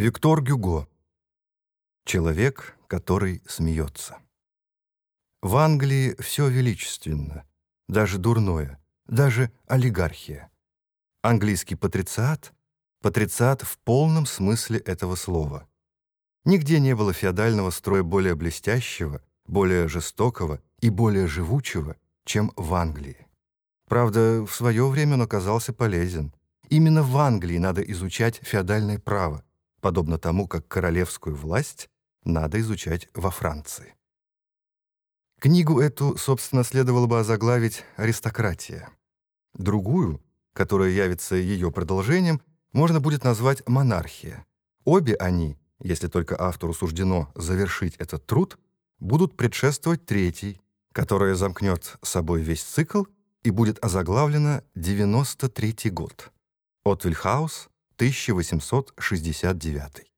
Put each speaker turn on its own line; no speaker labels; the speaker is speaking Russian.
Виктор Гюго. Человек, который смеется. В Англии все величественно, даже дурное, даже олигархия. Английский патрициат — патрициат в полном смысле этого слова. Нигде не было феодального строя более блестящего, более жестокого и более живучего, чем в Англии. Правда, в свое время он оказался полезен. Именно в Англии надо изучать феодальное право, подобно тому, как королевскую власть надо изучать во Франции. Книгу эту, собственно, следовало бы озаглавить «Аристократия». Другую, которая явится ее продолжением, можно будет назвать «Монархия». Обе они, если только автору суждено завершить этот труд, будут предшествовать третьей, которая замкнет собой весь цикл и будет озаглавлена «93 год». От Вильхаус, 1869.